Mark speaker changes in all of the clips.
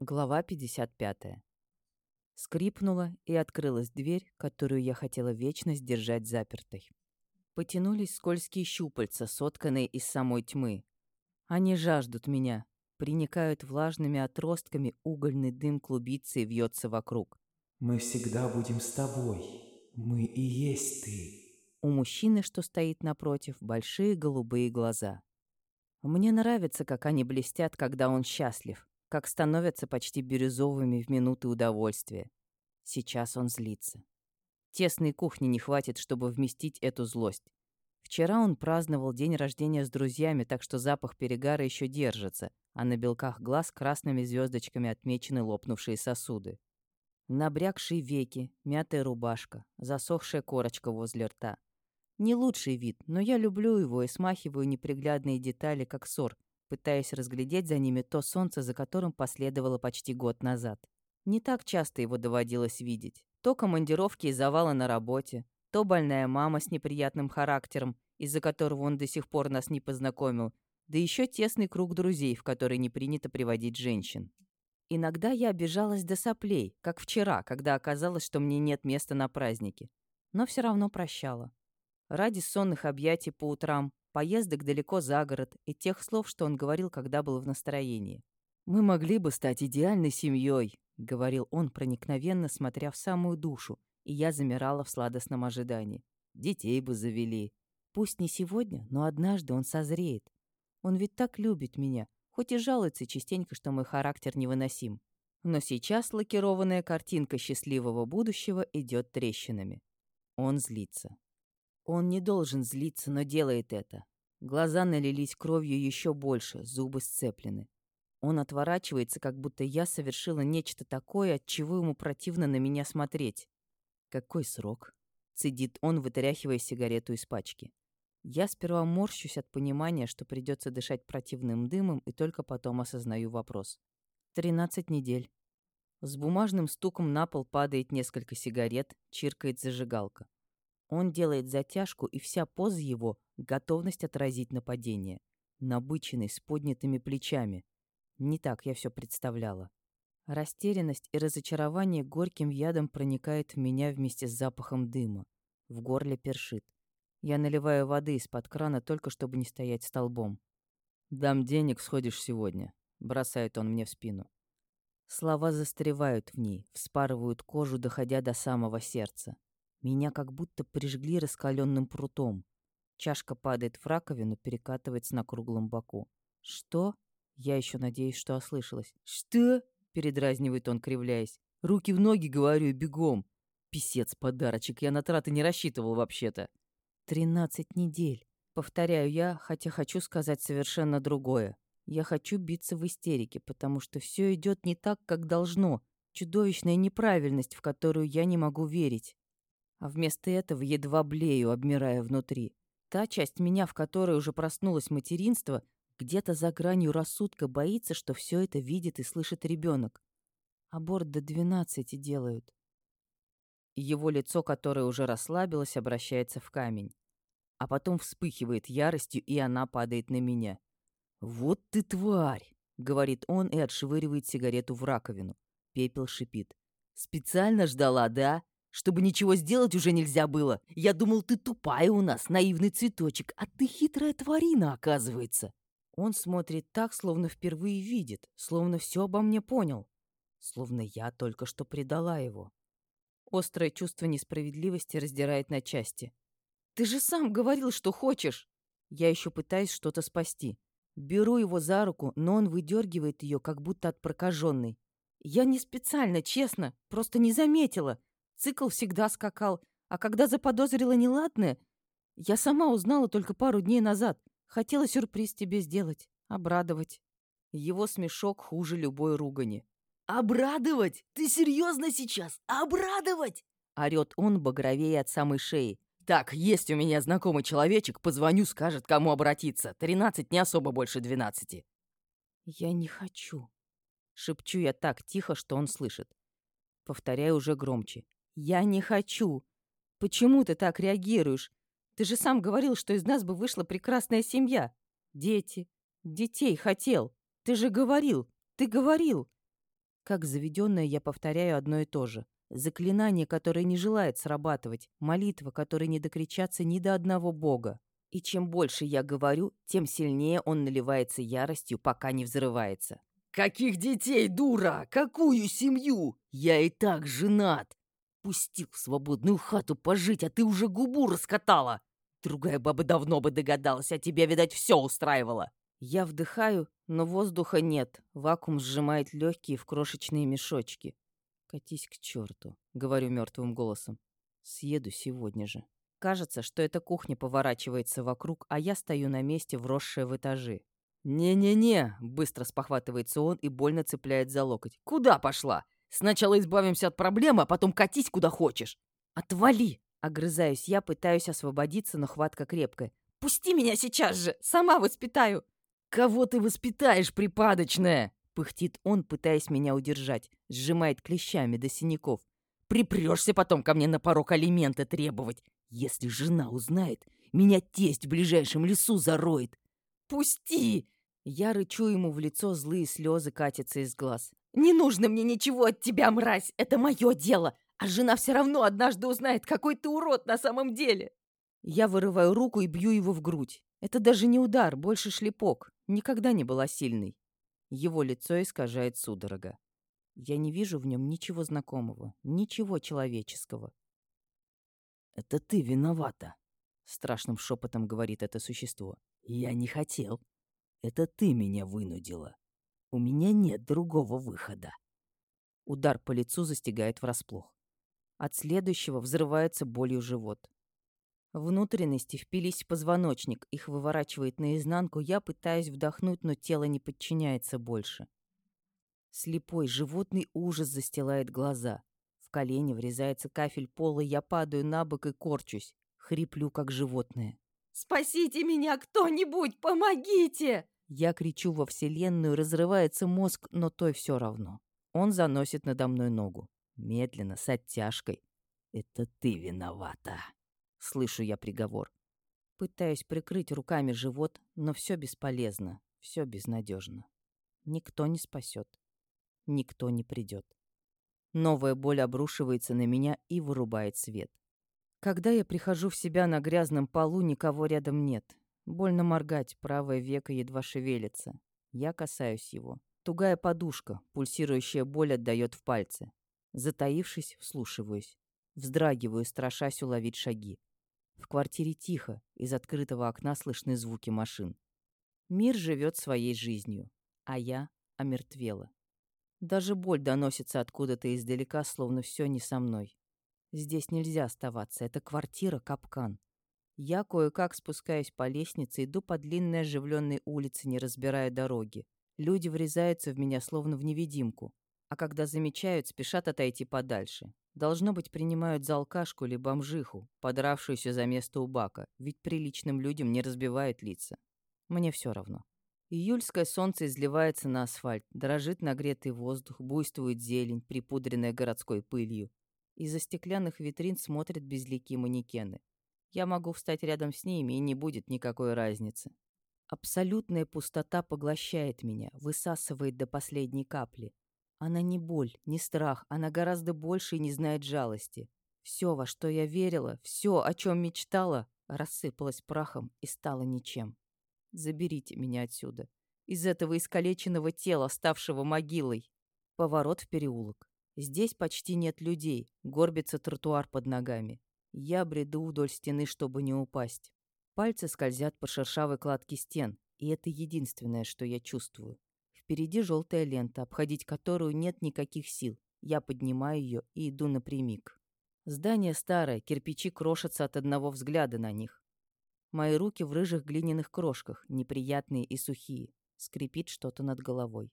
Speaker 1: Глава 55. Скрипнула, и открылась дверь, которую я хотела вечно сдержать запертой. Потянулись скользкие щупальца, сотканные из самой тьмы. Они жаждут меня, приникают влажными отростками, угольный дым клубится и вьется вокруг.
Speaker 2: «Мы всегда будем с тобой. Мы и есть ты».
Speaker 1: У мужчины, что стоит напротив, большие голубые глаза. Мне нравится, как они блестят, когда он счастлив, как становятся почти бирюзовыми в минуты удовольствия. Сейчас он злится. Тесной кухни не хватит, чтобы вместить эту злость. Вчера он праздновал день рождения с друзьями, так что запах перегара еще держится, а на белках глаз красными звездочками отмечены лопнувшие сосуды. Набрякшие веки, мятая рубашка, засохшая корочка возле рта. Не лучший вид, но я люблю его и смахиваю неприглядные детали, как ссор, пытаясь разглядеть за ними то солнце, за которым последовало почти год назад. Не так часто его доводилось видеть. То командировки и завалы на работе, то больная мама с неприятным характером, из-за которого он до сих пор нас не познакомил, да еще тесный круг друзей, в который не принято приводить женщин. Иногда я обижалась до соплей, как вчера, когда оказалось, что мне нет места на празднике. Но все равно прощала. Ради сонных объятий по утрам, поездок далеко за город и тех слов, что он говорил, когда был в настроении. «Мы могли бы стать идеальной семьей», — говорил он проникновенно, смотря в самую душу, и я замирала в сладостном ожидании. «Детей бы завели. Пусть не сегодня, но однажды он созреет. Он ведь так любит меня, хоть и жалуется частенько, что мой характер невыносим. Но сейчас лакированная картинка счастливого будущего идет трещинами. Он злится. Он не должен злиться, но делает это. Глаза налились кровью еще больше, зубы сцеплены. Он отворачивается, как будто я совершила нечто такое, от чего ему противно на меня смотреть. «Какой срок?» — цедит он, вытряхивая сигарету из пачки. Я сперва морщусь от понимания, что придется дышать противным дымом, и только потом осознаю вопрос. «Тринадцать недель». С бумажным стуком на пол падает несколько сигарет, чиркает зажигалка. Он делает затяжку, и вся поза его — готовность отразить нападение. Набыченный, с поднятыми плечами. Не так я все представляла. Растерянность и разочарование горьким ядом проникает в меня вместе с запахом дыма. В горле першит. Я наливаю воды из-под крана только чтобы не стоять столбом. «Дам денег, сходишь сегодня», — бросает он мне в спину. Слова застревают в ней, вспарывают кожу, доходя до самого сердца. Меня как будто прижгли раскаленным прутом. Чашка падает в раковину, перекатывается на круглом боку. «Что?» Я еще надеюсь, что ослышалась. «Что?» — передразнивает он, кривляясь. «Руки в ноги, говорю, бегом!» «Писец, подарочек, я на траты не рассчитывал вообще-то!» «Тринадцать недель!» Повторяю я, хотя хочу сказать совершенно другое. Я хочу биться в истерике, потому что все идет не так, как должно. Чудовищная неправильность, в которую я не могу верить. А вместо этого едва блею, обмирая внутри. Та часть меня, в которой уже проснулось материнство, где-то за гранью рассудка боится, что все это видит и слышит ребенок. Аборт до двенадцати делают. Его лицо, которое уже расслабилось, обращается в камень. А потом вспыхивает яростью, и она падает на меня. «Вот ты тварь!» — говорит он и отшвыривает сигарету в раковину. Пепел шипит. «Специально ждала, да? Чтобы ничего сделать уже нельзя было. Я думал, ты тупая у нас, наивный цветочек, а ты хитрая тварина, оказывается. Он смотрит так, словно впервые видит, словно все обо мне понял. Словно я только что предала его. Острое чувство несправедливости раздирает на части. «Ты же сам говорил, что хочешь!» Я еще пытаюсь что-то спасти. Беру его за руку, но он выдергивает ее, как будто от прокаженной. Я не специально, честно, просто не заметила. Цикл всегда скакал, а когда заподозрила неладное, я сама узнала только пару дней назад. Хотела сюрприз тебе сделать, обрадовать. Его смешок хуже любой ругани.
Speaker 3: «Обрадовать? Ты серьезно сейчас? Обрадовать?»
Speaker 1: Орет он багровее от самой шеи. «Так, есть у меня знакомый человечек, позвоню, скажет, кому обратиться. Тринадцать не особо больше двенадцати». «Я не хочу», — шепчу я так тихо, что он слышит. Повторяю уже громче. «Я не хочу. Почему ты так реагируешь? Ты же сам говорил, что из нас бы вышла прекрасная семья. Дети. Детей хотел. Ты же говорил. Ты говорил». Как заведенное я повторяю одно и то же. Заклинание, которое не желает срабатывать, молитва, которой не докричаться ни до одного бога. И чем больше я говорю, тем сильнее он наливается яростью, пока не взрывается.
Speaker 3: Каких детей, дура? Какую семью? Я и так женат. Пустил в свободную хату пожить, а ты уже губу раскатала. Другая баба давно бы догадалась, а тебя, видать, все устраивало.
Speaker 1: Я вдыхаю, но воздуха нет. Вакуум сжимает легкие в крошечные мешочки. «Катись к черту», — говорю мертвым голосом. «Съеду сегодня же». Кажется, что эта кухня поворачивается вокруг, а я стою на месте, вросшая в этажи.
Speaker 3: «Не-не-не», — быстро спохватывается он и больно цепляет за локоть. «Куда пошла? Сначала избавимся от проблемы, а потом катись куда хочешь».
Speaker 1: «Отвали!» — огрызаюсь я, пытаюсь освободиться, но хватка крепкая.
Speaker 3: «Пусти меня сейчас же! Сама воспитаю!» «Кого ты воспитаешь, припадочная?» Пыхтит он, пытаясь меня удержать, сжимает клещами до синяков. «Припрешься потом ко мне на порог алименты требовать. Если жена узнает, меня тесть в ближайшем лесу зароет. Пусти!»
Speaker 1: Я рычу ему в лицо, злые слезы катятся из глаз.
Speaker 3: «Не нужно мне ничего от тебя, мразь! Это мое дело! А жена все равно однажды узнает, какой ты урод на самом деле!»
Speaker 1: Я вырываю руку и бью его в грудь. Это даже не удар, больше шлепок. Никогда не была сильной. Его лицо искажает судорога. Я не вижу в нем ничего знакомого, ничего человеческого.
Speaker 3: «Это ты виновата», — страшным шепотом говорит это существо. «Я не хотел. Это ты меня вынудила. У меня нет другого выхода».
Speaker 1: Удар по лицу застигает врасплох. От следующего взрывается болью живот. Внутренности впились в позвоночник, их выворачивает наизнанку, я пытаюсь вдохнуть, но тело не подчиняется больше. Слепой животный ужас застилает глаза. В колени врезается кафель пола, я падаю на бок и корчусь. Хриплю, как животное.
Speaker 3: «Спасите меня кто-нибудь! Помогите!»
Speaker 1: Я кричу во вселенную, разрывается мозг, но той все равно. Он заносит надо мной ногу. Медленно, с оттяжкой.
Speaker 3: «Это ты виновата!»
Speaker 1: Слышу я приговор. Пытаюсь прикрыть руками живот, но все бесполезно, все безнадежно. Никто не спасет. Никто не придет. Новая боль обрушивается на меня и вырубает свет. Когда я прихожу в себя на грязном полу, никого рядом нет. Больно моргать, правое веко едва шевелится. Я касаюсь его. Тугая подушка, пульсирующая боль отдает в пальцы. Затаившись, вслушиваюсь. Вздрагиваю, страшась уловить шаги. В квартире тихо, из открытого окна слышны звуки машин. Мир живет своей жизнью, а я омертвела. Даже боль доносится откуда-то издалека, словно все не со мной. Здесь нельзя оставаться, это квартира капкан. Я кое-как спускаюсь по лестнице, иду по длинной оживленной улице, не разбирая дороги. Люди врезаются в меня, словно в невидимку. А когда замечают, спешат отойти подальше. Должно быть, принимают за алкашку или бомжиху, подравшуюся за место у бака, ведь приличным людям не разбивают лица. Мне все равно. Июльское солнце изливается на асфальт, дрожит нагретый воздух, буйствует зелень, припудренная городской пылью. Из-за стеклянных витрин смотрят безликие манекены. Я могу встать рядом с ними, и не будет никакой разницы. Абсолютная пустота поглощает меня, высасывает до последней капли. Она не боль, не страх, она гораздо больше и не знает жалости. Все, во что я верила, все, о чем мечтала, рассыпалось прахом и стало ничем. Заберите меня отсюда. Из этого искалеченного тела, ставшего могилой. Поворот в переулок. Здесь почти нет людей, горбится тротуар под ногами. Я бреду вдоль стены, чтобы не упасть. Пальцы скользят по шершавой кладке стен, и это единственное, что я чувствую. Впереди желтая лента, обходить которую нет никаких сил. Я поднимаю ее и иду напрямик. Здание старое, кирпичи крошатся от одного взгляда на них. Мои руки в рыжих глиняных крошках, неприятные и сухие. Скрипит что-то над головой.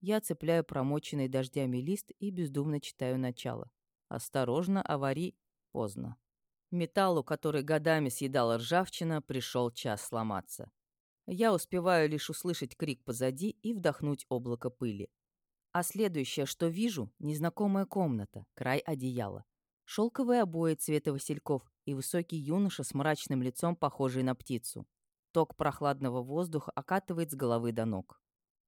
Speaker 1: Я цепляю промоченный дождями лист и бездумно читаю начало. «Осторожно, авари...» Поздно. Металлу, который годами съедала ржавчина, пришел час сломаться. Я успеваю лишь услышать крик позади и вдохнуть облако пыли. А следующее, что вижу, незнакомая комната, край одеяла. Шелковые обои цвета васильков и высокий юноша с мрачным лицом, похожий на птицу. Ток прохладного воздуха окатывает с головы до ног.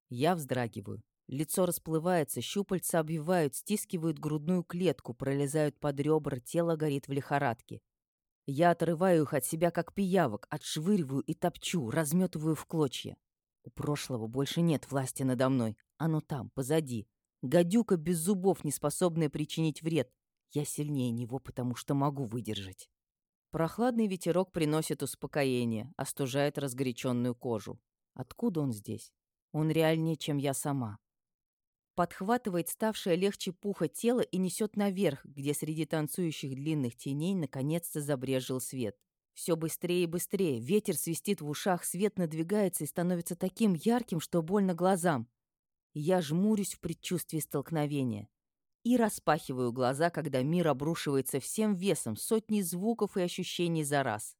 Speaker 1: Я вздрагиваю. Лицо расплывается, щупальца обвивают, стискивают грудную клетку, пролезают под ребра, тело горит в лихорадке. Я отрываю их от себя, как пиявок, отшвыриваю и топчу, разметываю в клочья. У прошлого больше нет власти надо мной. Оно там, позади. Гадюка без зубов, не способная причинить вред. Я сильнее него, потому что могу выдержать. Прохладный ветерок приносит успокоение, остужает разгоряченную кожу. Откуда он здесь? Он реальнее, чем я сама подхватывает ставшее легче пуха тело и несет наверх, где среди танцующих длинных теней наконец-то забрежил свет. Все быстрее и быстрее, ветер свистит в ушах, свет надвигается и становится таким ярким, что больно глазам. Я жмурюсь в предчувствии столкновения. И распахиваю глаза, когда мир обрушивается всем весом, сотни звуков и ощущений за раз.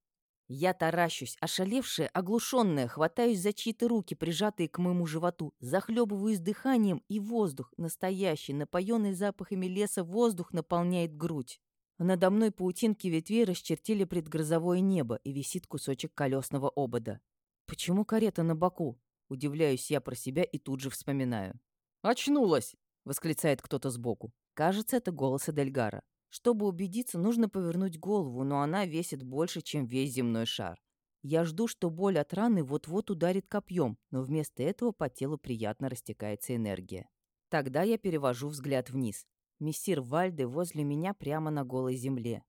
Speaker 1: Я таращусь, ошалевшая, оглушенная, хватаюсь за чьи-то руки, прижатые к моему животу, захлебываюсь дыханием, и воздух, настоящий, напоенный запахами леса, воздух наполняет грудь. Надо мной паутинки ветвей расчертили предгрозовое небо, и висит кусочек колесного обода. «Почему карета на боку?» Удивляюсь я про себя и тут же вспоминаю. «Очнулась!» — восклицает кто-то сбоку. Кажется, это голос Эдельгара. Чтобы убедиться, нужно повернуть голову, но она весит больше, чем весь земной шар. Я жду, что боль от раны вот-вот ударит копьем, но вместо этого по телу приятно растекается энергия. Тогда я перевожу взгляд вниз. Мессир Вальде возле меня прямо на голой земле.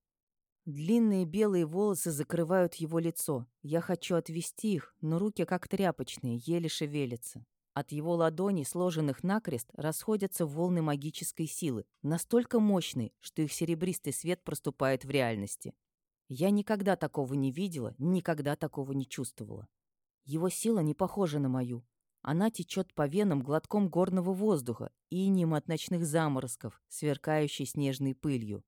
Speaker 1: Длинные белые волосы закрывают его лицо. Я хочу отвести их, но руки как тряпочные, еле шевелятся. От его ладоней, сложенных накрест, расходятся волны магической силы, настолько мощные, что их серебристый свет проступает в реальности. Я никогда такого не видела, никогда такого не чувствовала. Его сила не похожа на мою. Она течет по венам глотком горного воздуха, и инем от ночных заморозков, сверкающей снежной пылью.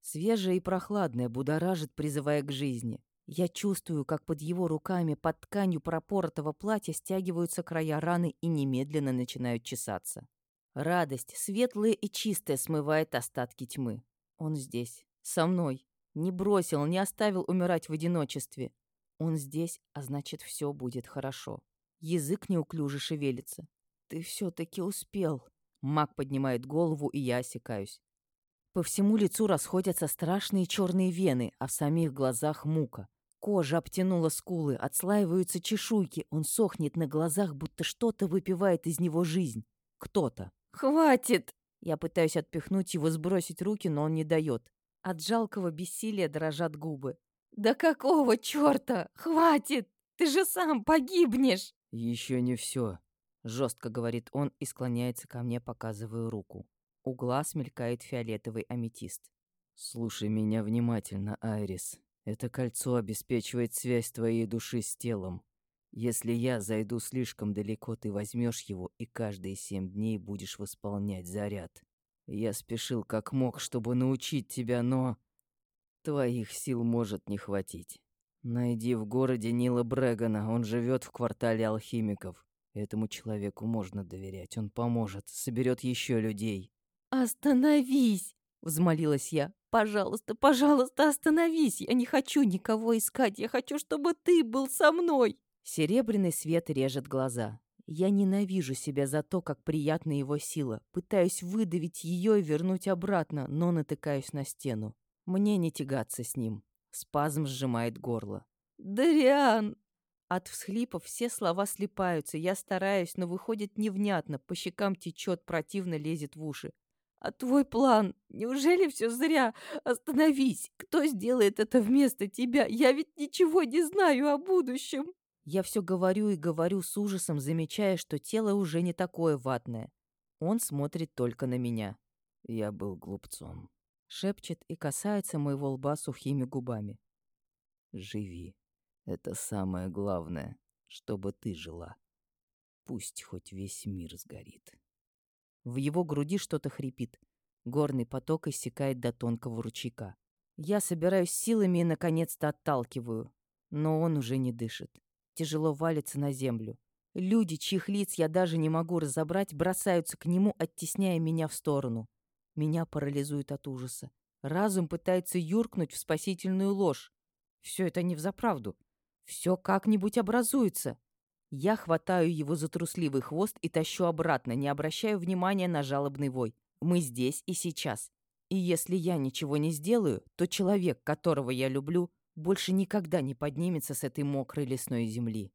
Speaker 1: Свежая и прохладная будоражит, призывая к жизни. Я чувствую, как под его руками, под тканью пропоротого платья стягиваются края раны и немедленно начинают чесаться. Радость, светлая и чистая, смывает остатки тьмы. Он здесь, со мной. Не бросил, не оставил умирать в одиночестве. Он здесь, а значит, все будет хорошо. Язык неуклюже шевелится. «Ты все-таки успел». Маг поднимает голову, и я осекаюсь. По всему лицу расходятся страшные черные вены, а в самих глазах мука. Кожа обтянула скулы, отслаиваются чешуйки, он сохнет на глазах, будто что-то выпивает из него жизнь. Кто-то. «Хватит!» Я пытаюсь отпихнуть его, сбросить руки, но он не дает. От жалкого бессилия дрожат губы. «Да какого черта? Хватит! Ты же сам погибнешь!»
Speaker 2: «Еще не все», — жестко говорит он и склоняется ко мне, показывая руку. У глаз мелькает фиолетовый аметист. «Слушай меня внимательно, Айрис. Это кольцо обеспечивает связь твоей души с телом. Если я зайду слишком далеко, ты возьмешь его и каждые семь дней будешь восполнять заряд. Я спешил как мог, чтобы научить тебя, но... Твоих сил может не хватить. Найди в городе Нила Брегана, он живет в квартале алхимиков. Этому человеку можно доверять, он поможет, соберет еще людей.
Speaker 1: «Остановись!» — взмолилась я. Пожалуйста, пожалуйста, остановись. Я не хочу никого искать. Я хочу, чтобы ты был со мной. Серебряный свет режет глаза. Я ненавижу себя за то, как приятна его сила. Пытаюсь выдавить ее и вернуть обратно, но натыкаюсь на стену. Мне не тягаться с ним. Спазм сжимает горло. «Дариан!» От всхлипов все слова слипаются. Я стараюсь, но выходит невнятно. По щекам течет, противно лезет в уши. А твой план? Неужели все зря? Остановись! Кто сделает это вместо тебя? Я ведь ничего не знаю о будущем!» Я все говорю и говорю с ужасом, замечая, что тело уже не такое ватное. Он смотрит только на меня.
Speaker 2: Я был глупцом.
Speaker 1: Шепчет и касается моего лба сухими губами.
Speaker 2: Живи. Это самое главное, чтобы ты жила. Пусть хоть весь мир сгорит.
Speaker 1: В его груди что-то хрипит. Горный поток иссякает до тонкого ручейка. Я собираюсь силами и, наконец-то, отталкиваю. Но он уже не дышит. Тяжело валится на землю. Люди, чьих лиц я даже не могу разобрать, бросаются к нему, оттесняя меня в сторону. Меня парализует от ужаса. Разум пытается юркнуть в спасительную ложь. Все это не взаправду. Все как-нибудь образуется. Я хватаю его за трусливый хвост и тащу обратно, не обращая внимания на жалобный вой. Мы здесь и сейчас. И если я ничего не сделаю, то человек, которого я люблю, больше никогда не поднимется с этой мокрой лесной земли.